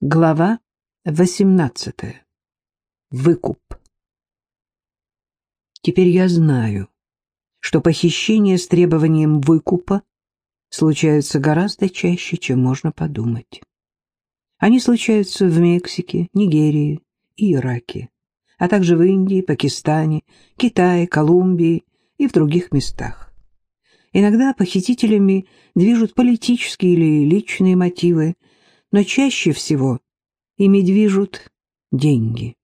Глава 18. Выкуп. Теперь я знаю, что похищения с требованием выкупа случаются гораздо чаще, чем можно подумать. Они случаются в Мексике, Нигерии и Ираке, а также в Индии, Пакистане, Китае, Колумбии и в других местах. Иногда похитителями движут политические или личные мотивы, но чаще всего ими движут деньги.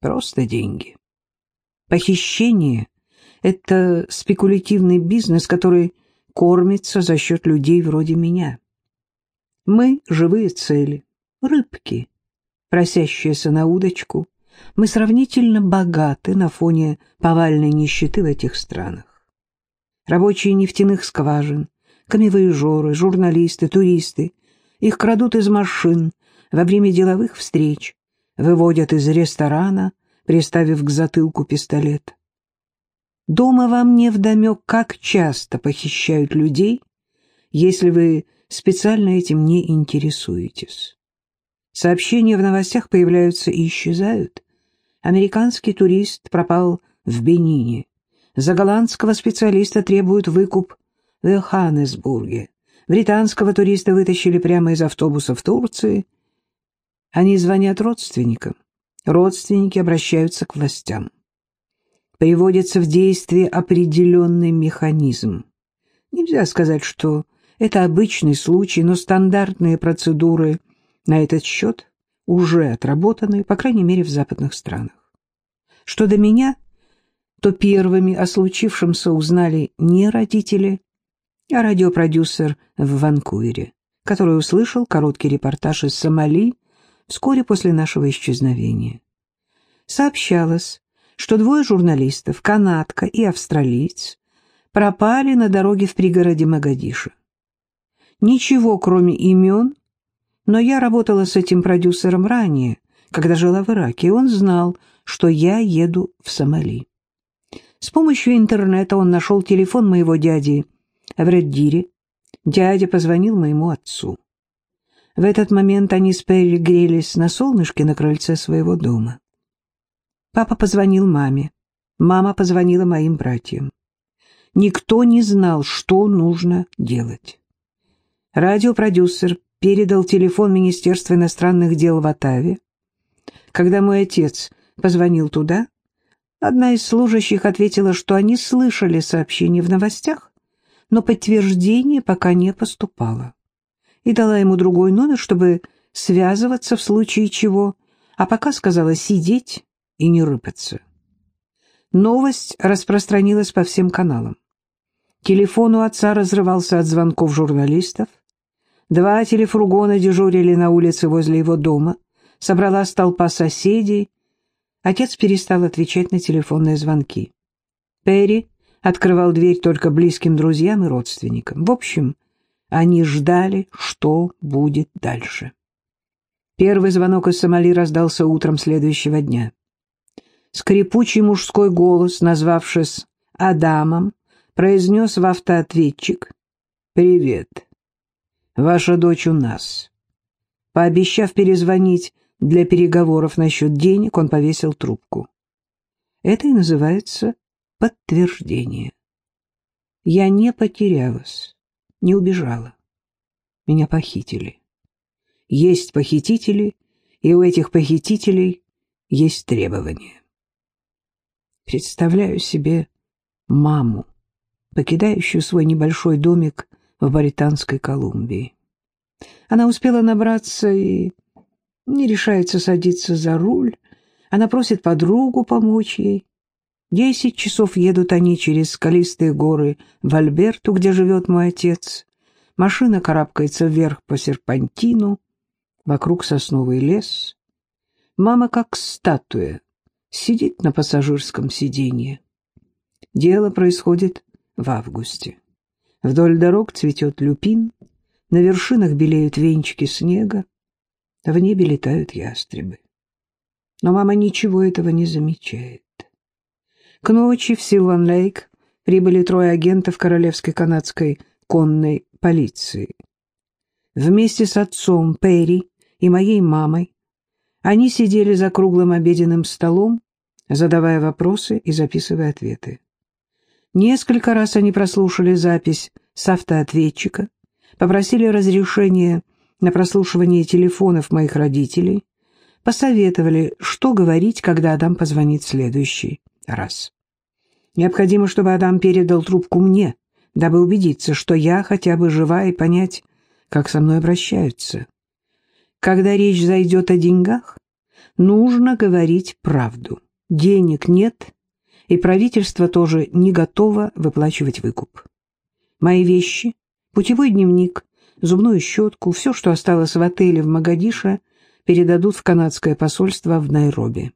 Просто деньги. Похищение — это спекулятивный бизнес, который кормится за счет людей вроде меня. Мы — живые цели, рыбки, просящиеся на удочку. Мы сравнительно богаты на фоне повальной нищеты в этих странах. Рабочие нефтяных скважин, камевоежоры, журналисты, туристы — их крадут из машин во время деловых встреч, выводят из ресторана, приставив к затылку пистолет. Дома вам не вдомек, как часто похищают людей, если вы специально этим не интересуетесь. Сообщения в новостях появляются и исчезают. Американский турист пропал в Бенине. За голландского специалиста требуют выкуп в Йоханнесбурге. Британского туриста вытащили прямо из автобуса в Турции. Они звонят родственникам. Родственники обращаются к властям. Приводится в действие определенный механизм. Нельзя сказать, что это обычный случай, но стандартные процедуры на этот счет уже отработаны, по крайней мере, в западных странах. Что до меня, то первыми о случившемся узнали не родители, радиопродюсер в Ванкувере, который услышал короткий репортаж из Сомали вскоре после нашего исчезновения. Сообщалось, что двое журналистов, канадка и австралиец, пропали на дороге в пригороде Магадиша. Ничего, кроме имен, но я работала с этим продюсером ранее, когда жила в Ираке, и он знал, что я еду в Сомали. С помощью интернета он нашел телефон моего дяди в Реддире дядя позвонил моему отцу. В этот момент они с Перри грелись на солнышке на крыльце своего дома. Папа позвонил маме, мама позвонила моим братьям. Никто не знал, что нужно делать. Радиопродюсер передал телефон Министерства иностранных дел в Оттаве. Когда мой отец позвонил туда, одна из служащих ответила, что они слышали сообщение в новостях, но подтверждение пока не поступало. И дала ему другой номер, чтобы связываться в случае чего, а пока сказала сидеть и не рыпаться. Новость распространилась по всем каналам. Телефон у отца разрывался от звонков журналистов. Два телефургона дежурили на улице возле его дома. Собралась толпа соседей. Отец перестал отвечать на телефонные звонки. Перри открывал дверь только близким друзьям и родственникам. В общем, они ждали, что будет дальше. Первый звонок из Сомали раздался утром следующего дня. Скрипучий мужской голос, назвавшись Адамом, произнес в автоответчик «Привет, ваша дочь у нас». Пообещав перезвонить для переговоров насчет денег, он повесил трубку. Это и называется подтверждение. Я не потерялась, не убежала. Меня похитили. Есть похитители, и у этих похитителей есть требования. Представляю себе маму, покидающую свой небольшой домик в Британской Колумбии. Она успела набраться и не решается садиться за руль. Она просит подругу помочь ей. Десять часов едут они через скалистые горы в Альберту, где живет мой отец. Машина карабкается вверх по серпантину, вокруг сосновый лес. Мама, как статуя, сидит на пассажирском сиденье. Дело происходит в августе. Вдоль дорог цветет люпин, на вершинах белеют венчики снега, в небе летают ястребы. Но мама ничего этого не замечает. К ночи в Силван-Лейк прибыли трое агентов Королевской канадской конной полиции. Вместе с отцом Перри и моей мамой. Они сидели за круглым обеденным столом, задавая вопросы и записывая ответы. Несколько раз они прослушали запись с автоответчика, попросили разрешения на прослушивание телефонов моих родителей, посоветовали, что говорить, когда Адам позвонит следующий раз. Необходимо, чтобы Адам передал трубку мне, дабы убедиться, что я хотя бы жива и понять, как со мной обращаются. Когда речь зайдет о деньгах, нужно говорить правду. Денег нет, и правительство тоже не готово выплачивать выкуп. Мои вещи, путевой дневник, зубную щетку, все, что осталось в отеле в Магадише, передадут в канадское посольство в Найроби.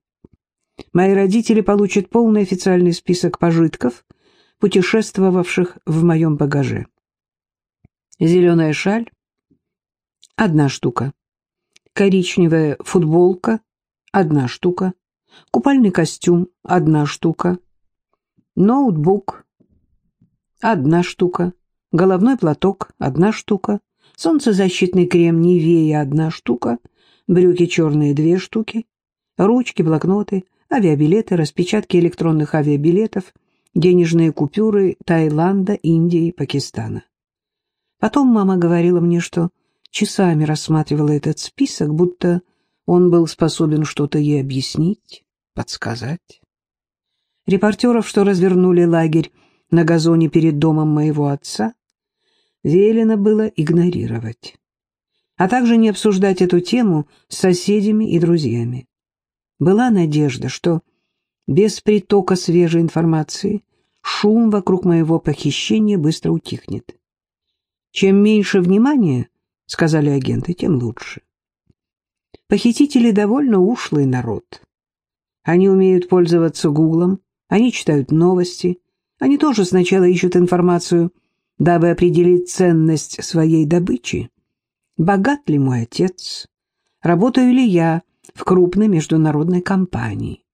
Мои родители получат полный официальный список пожитков, путешествовавших в моем багаже. Зеленая шаль – одна штука. Коричневая футболка – одна штука. Купальный костюм – одна штука. Ноутбук – одна штука. Головной платок – одна штука. Солнцезащитный крем Нивея – одна штука. Брюки черные – две штуки. Ручки, блокноты, авиабилеты, распечатки электронных авиабилетов, денежные купюры Таиланда, Индии, Пакистана. Потом мама говорила мне, что часами рассматривала этот список, будто он был способен что-то ей объяснить, подсказать. Репортеров, что развернули лагерь на газоне перед домом моего отца, велено было игнорировать, а также не обсуждать эту тему с соседями и друзьями. Была надежда, что без притока свежей информации шум вокруг моего похищения быстро утихнет. Чем меньше внимания, сказали агенты, тем лучше. Похитители довольно ушлый народ. Они умеют пользоваться Гуглом, они читают новости, они тоже сначала ищут информацию, дабы определить ценность своей добычи. Богат ли мой отец? Работаю ли я в крупной международной компании?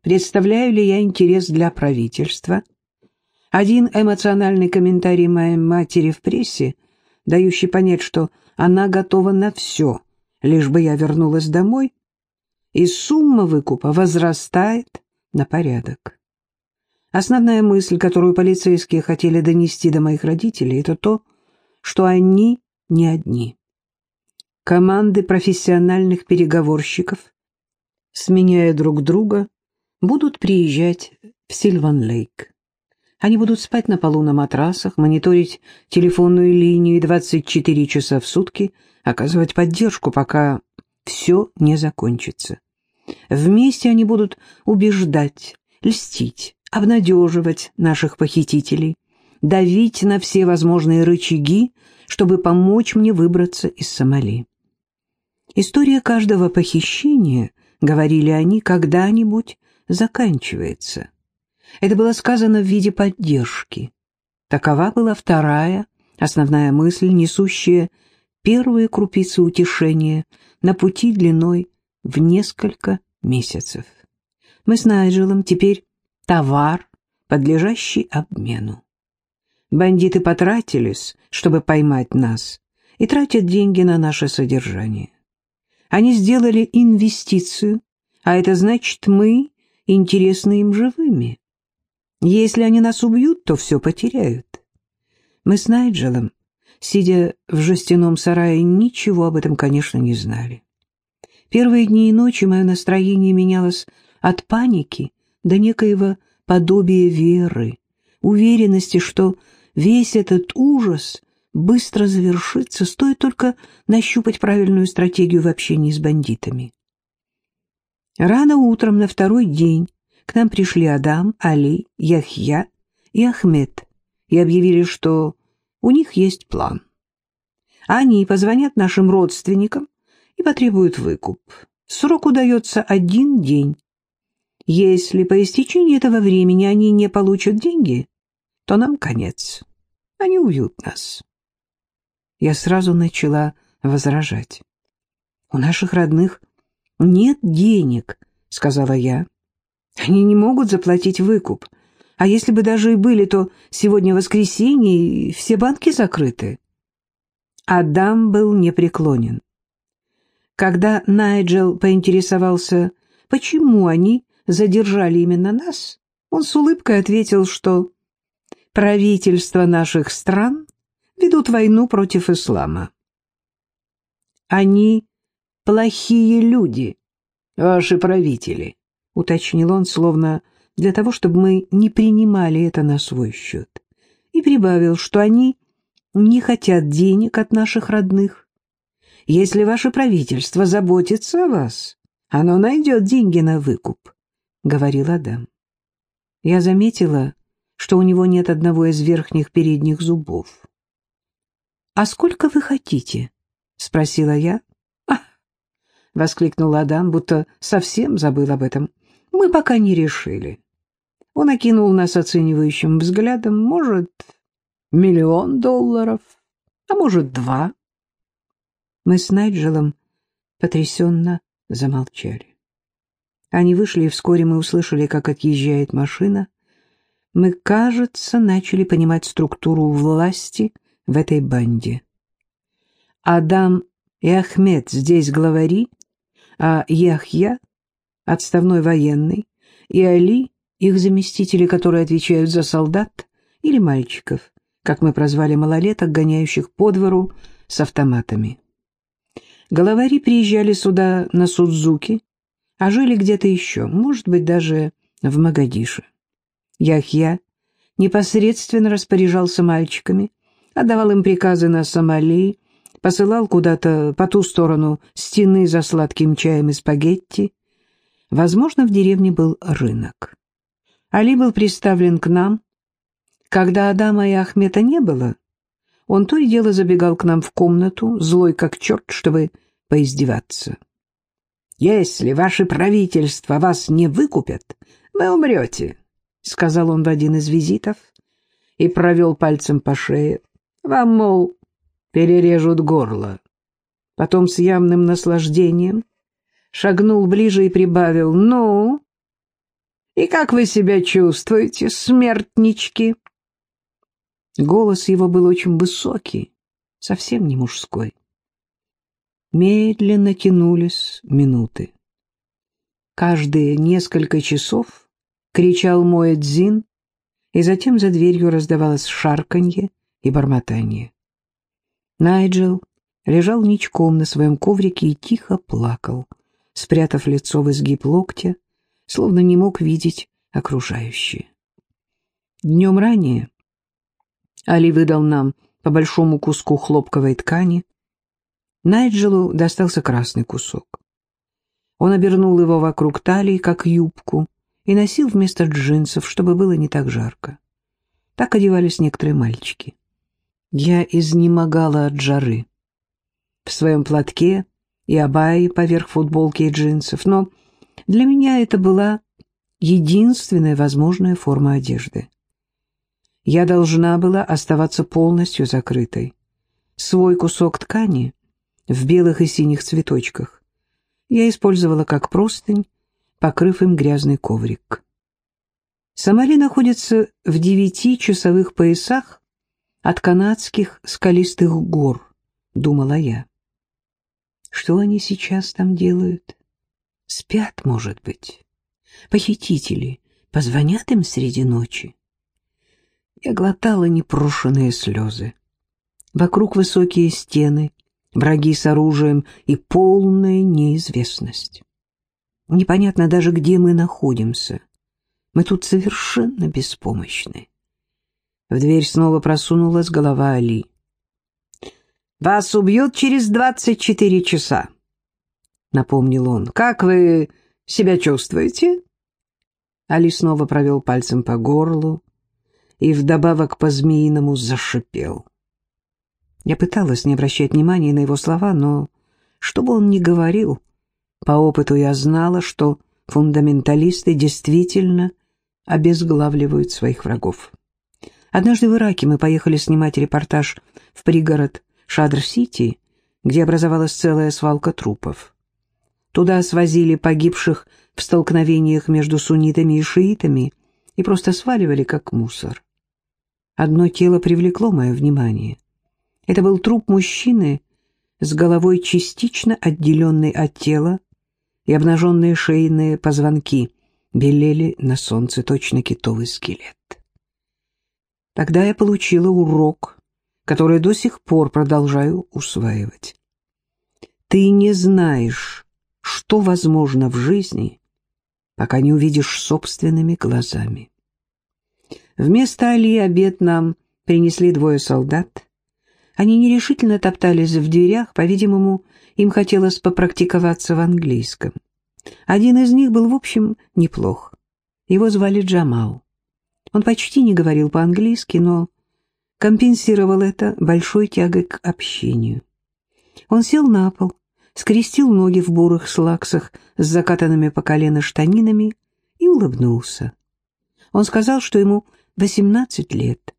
Представляю ли я интерес для правительства? Один эмоциональный комментарий моей матери в прессе, дающий понять, что она готова на все, лишь бы я вернулась домой, и сумма выкупа возрастает на порядок. Основная мысль, которую полицейские хотели донести до моих родителей, это то, что они не одни. Команды профессиональных переговорщиков, сменяя друг друга, будут приезжать в Сильван-Лейк. Они будут спать на полу на матрасах, мониторить телефонную линию и 24 часа в сутки оказывать поддержку, пока все не закончится. Вместе они будут убеждать, льстить, обнадеживать наших похитителей, давить на все возможные рычаги, чтобы помочь мне выбраться из Сомали. История каждого похищения, говорили они, когда-нибудь заканчивается. Это было сказано в виде поддержки. Такова была вторая, основная мысль, несущая первые крупицы утешения на пути длиной в несколько месяцев. Мы с Найджелом теперь товар, подлежащий обмену. Бандиты потратились, чтобы поймать нас, и тратят деньги на наше содержание. Они сделали инвестицию, а это значит, мы интересны им живыми. Если они нас убьют, то все потеряют. Мы с Найджелом, сидя в жестяном сарае, ничего об этом, конечно, не знали. Первые дни и ночи мое настроение менялось от паники до некоего подобия веры, уверенности, что весь этот ужас быстро завершится, стоит только нащупать правильную стратегию в общении с бандитами. Рано утром на второй день к нам пришли Адам, Али, Яхья и Ахмед и объявили, что у них есть план. Они позвонят нашим родственникам и потребуют выкуп. Срок удается один день. Если по истечении этого времени они не получат деньги, то нам конец. Они убьют нас. Я сразу начала возражать. У наших родных нет денег, сказала я. Они не могут заплатить выкуп. А если бы даже и были, то сегодня воскресенье, и все банки закрыты. Адам был непреклонен. Когда Найджел поинтересовался, почему они задержали именно нас, он с улыбкой ответил, что правительства наших стран ведут войну против ислама. Они плохие люди, ваши правители, уточнил он, словно для того, чтобы мы не принимали это на свой счет, и прибавил, что они не хотят денег от наших родных если ваше правительство заботится о вас, оно найдет деньги на выкуп, — говорил Адам. Я заметила, что у него нет одного из верхних передних зубов. — А сколько вы хотите? — спросила я. «Ах!» — воскликнул Адам, будто совсем забыл об этом. — Мы пока не решили. Он окинул нас оценивающим взглядом. Может, миллион долларов, а может, два. Мы с Найджелом потрясенно замолчали. Они вышли, и вскоре мы услышали, как отъезжает машина. Мы, кажется, начали понимать структуру власти в этой банде. Адам и Ахмед здесь главари, а Яхья — отставной военный, и Али — их заместители, которые отвечают за солдат или мальчиков, как мы прозвали малолеток, гоняющих по двору с автоматами. Головари приезжали сюда на Судзуки, а жили где-то еще, может быть, даже в Магадише. Яхья непосредственно распоряжался мальчиками, отдавал им приказы на Сомали, посылал куда-то по ту сторону стены за сладким чаем и спагетти. Возможно, в деревне был рынок. Али был приставлен к нам. Когда Адама и Ахмета не было, он то и дело забегал к нам в комнату, злой как черт, чтобы поиздеваться. «Если ваше правительство вас не выкупят, вы умрете», — сказал он в один из визитов и провел пальцем по шее. «Вам, мол, перережут горло». Потом с явным наслаждением шагнул ближе и прибавил «Ну, и как вы себя чувствуете, смертнички?» Голос его был очень высокий, совсем не мужской. Медленно тянулись минуты. Каждые несколько часов кричал мой Дзин, и затем за дверью раздавалось шарканье и бормотание. Найджел лежал ничком на своем коврике и тихо плакал, спрятав лицо в изгиб локтя, словно не мог видеть окружающее. Днем ранее Али выдал нам по большому куску хлопковой ткани. Найджелу достался красный кусок. Он обернул его вокруг талии, как юбку, и носил вместо джинсов, чтобы было не так жарко. Так одевались некоторые мальчики. Я изнемогала от жары. В своем платке и абайе поверх футболки и джинсов, но для меня это была единственная возможная форма одежды я должна была оставаться полностью закрытой. Свой кусок ткани в белых и синих цветочках я использовала как простынь, покрыв им грязный коврик. Сомали находится в девяти часовых поясах от канадских скалистых гор, думала я. Что они сейчас там делают? Спят, может быть. Похитители позвонят им среди ночи. Я глотала непрошенные слезы. Вокруг высокие стены, враги с оружием и полная неизвестность. Непонятно даже, где мы находимся. Мы тут совершенно беспомощны. В дверь снова просунулась голова Али. «Вас убьют через двадцать четыре часа», — напомнил он. «Как вы себя чувствуете?» Али снова провел пальцем по горлу, и вдобавок по-змеиному зашипел. Я пыталась не обращать внимания на его слова, но, что бы он ни говорил, по опыту я знала, что фундаменталисты действительно обезглавливают своих врагов. Однажды в Ираке мы поехали снимать репортаж в пригород Шадр-Сити, где образовалась целая свалка трупов. Туда свозили погибших в столкновениях между суннитами и шиитами и просто сваливали как мусор. Одно тело привлекло мое внимание. Это был труп мужчины с головой частично отделенной от тела, и обнаженные шейные позвонки белели на солнце точно китовый скелет. Тогда я получила урок, который до сих пор продолжаю усваивать. Ты не знаешь, что возможно в жизни, пока не увидишь собственными глазами. Вместо Али обед нам принесли двое солдат. Они нерешительно топтались в дверях, по-видимому, им хотелось попрактиковаться в английском. Один из них был, в общем, неплох. Его звали Джамал. Он почти не говорил по-английски, но компенсировал это большой тягой к общению. Он сел на пол, скрестил ноги в бурых слаксах с закатанными по колено штанинами и улыбнулся. Он сказал, что ему 18 лет.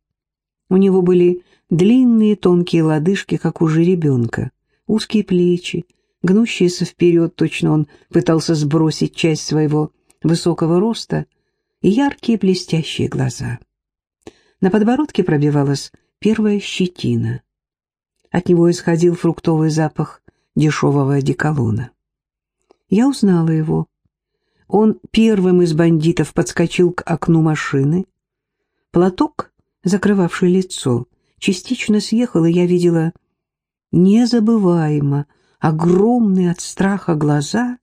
У него были длинные тонкие лодыжки, как у жеребенка, узкие плечи, гнущиеся вперед, точно он пытался сбросить часть своего высокого роста, и яркие блестящие глаза. На подбородке пробивалась первая щетина. От него исходил фруктовый запах дешевого одеколона. Я узнала его. Он первым из бандитов подскочил к окну машины. Платок, закрывавший лицо, частично съехал, и я видела незабываемо огромные от страха глаза,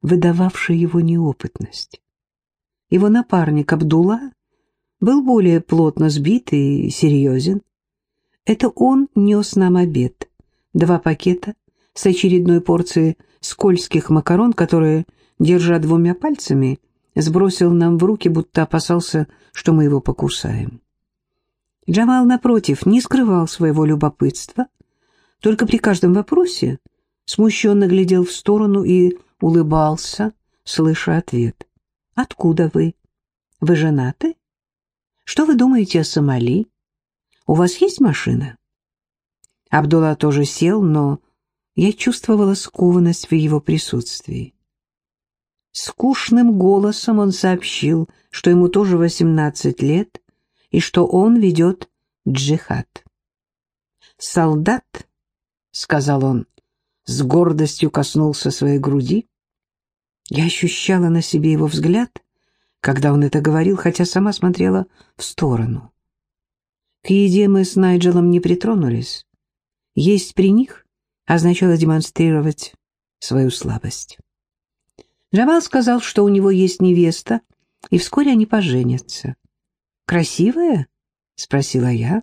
выдававшие его неопытность. Его напарник Абдулла был более плотно сбит и серьезен. Это он нес нам обед, два пакета с очередной порцией скользких макарон, которые, держа двумя пальцами, сбросил нам в руки, будто опасался, что мы его покусаем. Джамал, напротив, не скрывал своего любопытства, только при каждом вопросе смущенно глядел в сторону и улыбался, слыша ответ. «Откуда вы? Вы женаты? Что вы думаете о Сомали? У вас есть машина?» Абдулла тоже сел, но я чувствовала скованность в его присутствии. Скучным голосом он сообщил, что ему тоже 18 лет и что он ведет джихад. «Солдат», — сказал он, с гордостью коснулся своей груди. Я ощущала на себе его взгляд, когда он это говорил, хотя сама смотрела в сторону. К еде мы с Найджелом не притронулись. Есть при них означало демонстрировать свою слабость. Джамал сказал, что у него есть невеста, и вскоре они поженятся. «Красивая?» — спросила я.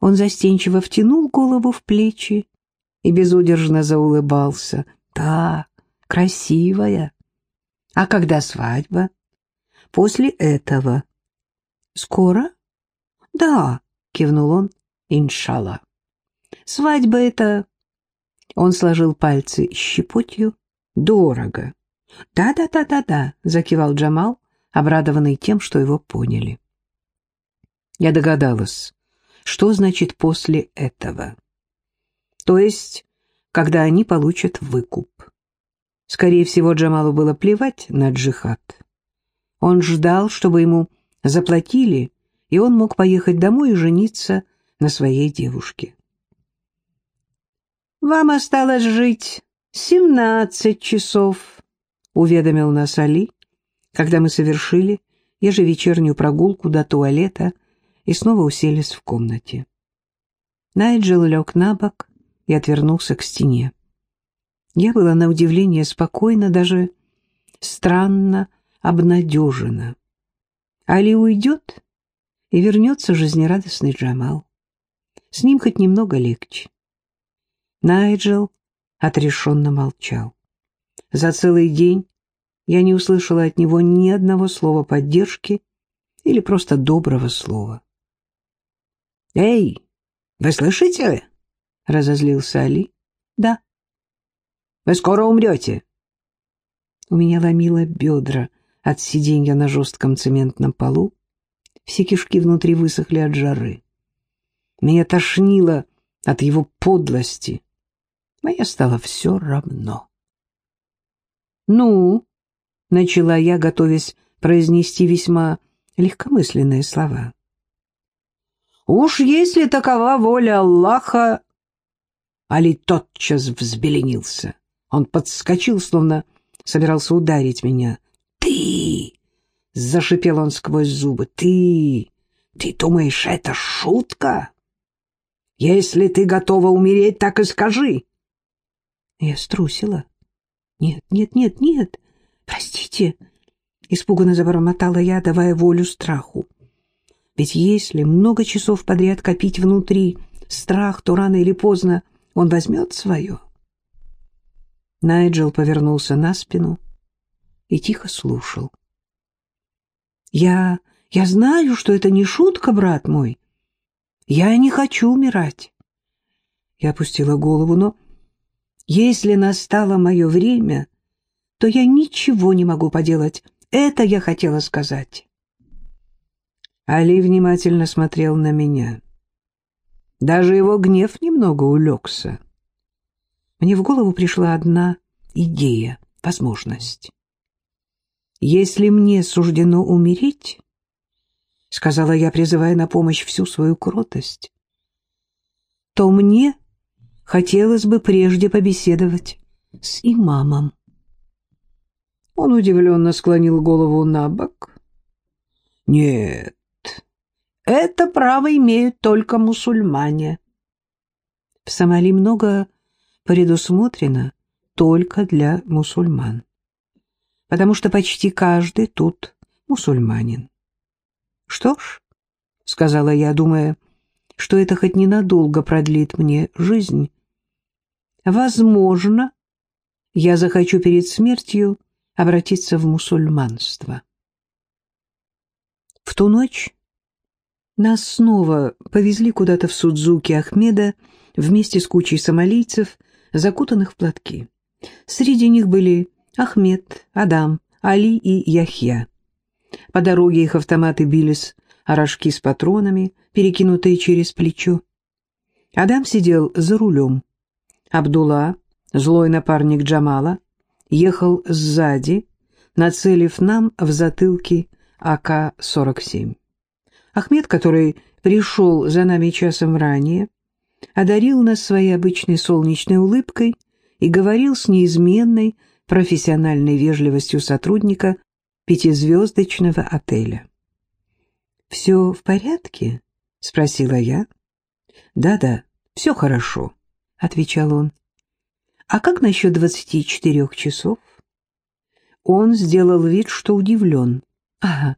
Он застенчиво втянул голову в плечи и безудержно заулыбался. «Да, красивая. А когда свадьба?» «После этого». «Скоро?» «Да», — кивнул он, — «иншалла». «Свадьба — это...» Он сложил пальцы щепотью. «Дорого». «Да-да-да-да-да», — закивал Джамал, обрадованный тем, что его поняли. Я догадалась, что значит после этого то есть когда они получат выкуп. Скорее всего, Джамалу было плевать на джихад. Он ждал, чтобы ему заплатили, и он мог поехать домой и жениться на своей девушке. «Вам осталось жить семнадцать часов», — уведомил нас Али, когда мы совершили ежевечернюю прогулку до туалета и снова уселись в комнате. Найджел лег на бок, и отвернулся к стене. Я была на удивление спокойна, даже странно обнадежена. Али уйдет, и вернется жизнерадостный Джамал. С ним хоть немного легче. Найджел отрешенно молчал. За целый день я не услышала от него ни одного слова поддержки или просто доброго слова. «Эй, вы слышите?» — разозлился Али. «Да». «Вы скоро умрете». У меня ломило бедра от сиденья на жестком цементном полу. Все кишки внутри высохли от жары. Меня тошнило от его подлости. Мне стало все равно. «Ну?» — начала я, готовясь произнести весьма легкомысленные слова. «Уж если такова воля Аллаха, Али тотчас взбеленился. Он подскочил, словно собирался ударить меня. «Ты!» — зашипел он сквозь зубы. «Ты! Ты думаешь, это шутка? Если ты готова умереть, так и скажи!» Я струсила. «Нет, нет, нет, нет! Простите!» Испуганно забормотала я, давая волю страху. Ведь если много часов подряд копить внутри страх, то рано или поздно он возьмет свое. Найджел повернулся на спину и тихо слушал. «Я... я знаю, что это не шутка, брат мой. Я не хочу умирать». Я опустила голову, но если настало мое время, то я ничего не могу поделать. Это я хотела сказать. Али внимательно смотрел на меня. Даже его гнев немного улегся. Мне в голову пришла одна идея, возможность. «Если мне суждено умереть, — сказала я, призывая на помощь всю свою кротость, — то мне хотелось бы прежде побеседовать с имамом. Он удивленно склонил голову на бок. «Нет, это право имеют только мусульмане». В Сомали много предусмотрено только для мусульман, потому что почти каждый тут мусульманин. «Что ж», — сказала я, думая, что это хоть ненадолго продлит мне жизнь, возможно, я захочу перед смертью обратиться в мусульманство. В ту ночь нас снова повезли куда-то в Судзуки Ахмеда вместе с кучей сомалийцев, закутанных в платки. Среди них были Ахмед, Адам, Али и Яхья. По дороге их автоматы бились о с патронами, перекинутые через плечо. Адам сидел за рулем. Абдулла, злой напарник Джамала, ехал сзади, нацелив нам в затылки АК-47. Ахмед, который пришел за нами часом ранее, одарил нас своей обычной солнечной улыбкой и говорил с неизменной профессиональной вежливостью сотрудника пятизвездочного отеля. «Все в порядке?» — спросила я. «Да-да, все хорошо», — отвечал он. «А как насчет двадцати четырех часов?» Он сделал вид, что удивлен. «Ага,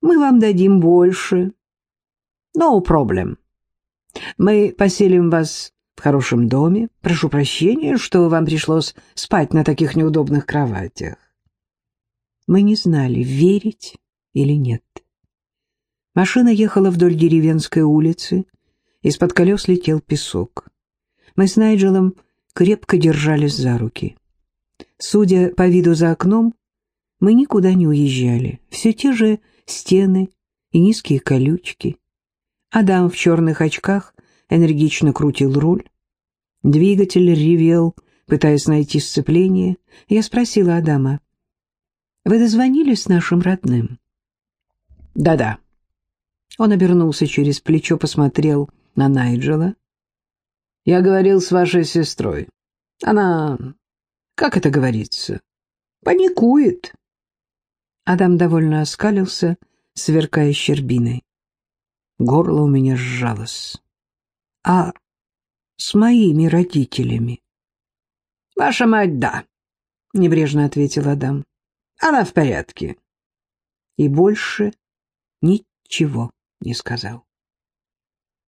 мы вам дадим больше. No problem. Мы поселим вас в хорошем доме. Прошу прощения, что вам пришлось спать на таких неудобных кроватях». Мы не знали, верить или нет. Машина ехала вдоль деревенской улицы, из-под колес летел песок. Мы с Найджелом крепко держались за руки. Судя по виду за окном, мы никуда не уезжали. Все те же стены и низкие колючки. Адам в черных очках энергично крутил руль. Двигатель ревел, пытаясь найти сцепление. Я спросила Адама, «Вы дозвонились нашим родным?» «Да-да». Он обернулся через плечо, посмотрел на Найджела. Я говорил с вашей сестрой. Она, как это говорится, паникует. Адам довольно оскалился, сверкая щербиной. Горло у меня сжалось. А с моими родителями? Ваша мать, да, небрежно ответил Адам. Она в порядке. И больше ничего не сказал.